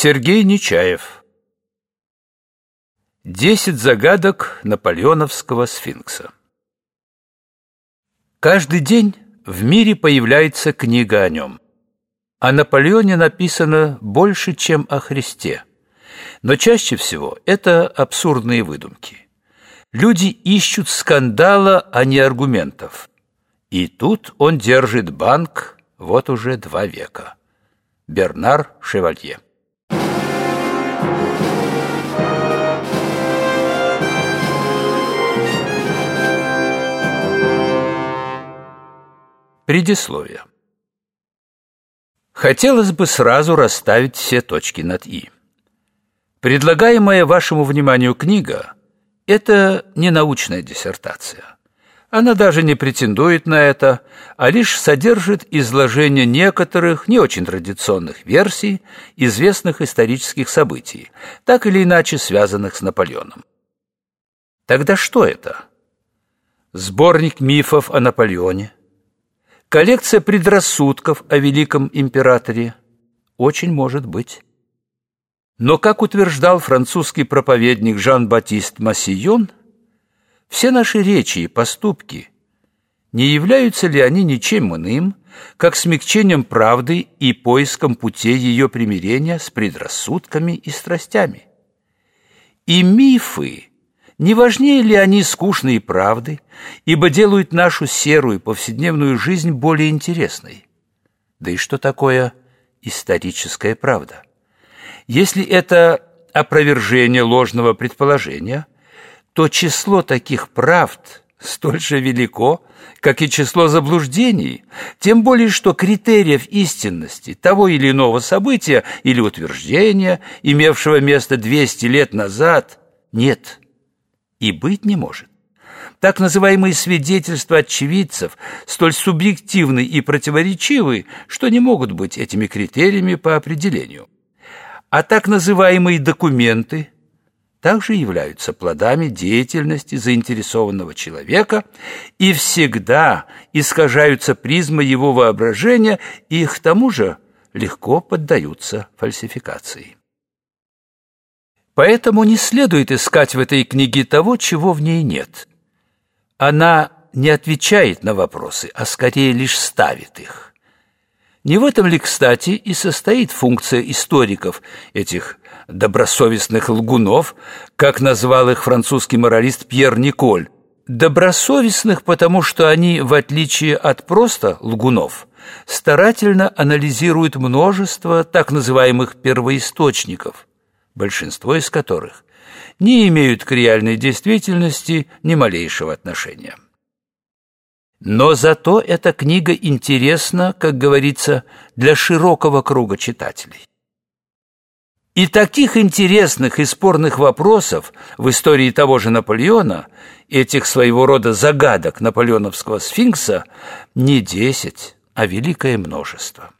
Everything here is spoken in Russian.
Сергей Нечаев Десять загадок наполеоновского сфинкса Каждый день в мире появляется книга о нем. О Наполеоне написано больше, чем о Христе. Но чаще всего это абсурдные выдумки. Люди ищут скандала, а не аргументов. И тут он держит банк вот уже два века. Бернар Шевалье Предисловие. Хотелось бы сразу расставить все точки над «и». Предлагаемая вашему вниманию книга – это не научная диссертация. Она даже не претендует на это, а лишь содержит изложение некоторых не очень традиционных версий известных исторических событий, так или иначе связанных с Наполеоном. Тогда что это? Сборник мифов о Наполеоне – Коллекция предрассудков о великом императоре очень может быть. Но, как утверждал французский проповедник Жан-Батист Массион, все наши речи и поступки не являются ли они ничем иным, как смягчением правды и поиском путей ее примирения с предрассудками и страстями? И мифы не важнее ли они скучные правды, ибо делают нашу серую повседневную жизнь более интересной? Да и что такое историческая правда? Если это опровержение ложного предположения, то число таких правд столь же велико, как и число заблуждений, тем более что критериев истинности того или иного события или утверждения, имевшего место 200 лет назад, нет – и быть не может. Так называемые свидетельства очевидцев столь субъективны и противоречивы, что не могут быть этими критериями по определению. А так называемые документы также являются плодами деятельности заинтересованного человека и всегда искажаются призмы его воображения и к тому же легко поддаются фальсификации. Поэтому не следует искать в этой книге того, чего в ней нет. Она не отвечает на вопросы, а скорее лишь ставит их. Не в этом ли, кстати, и состоит функция историков, этих добросовестных лгунов, как назвал их французский моралист Пьер Николь, добросовестных, потому что они, в отличие от просто лгунов, старательно анализируют множество так называемых первоисточников, большинство из которых не имеют к реальной действительности ни малейшего отношения. Но зато эта книга интересна, как говорится, для широкого круга читателей. И таких интересных и спорных вопросов в истории того же Наполеона, этих своего рода загадок наполеоновского сфинкса, не десять, а великое множество.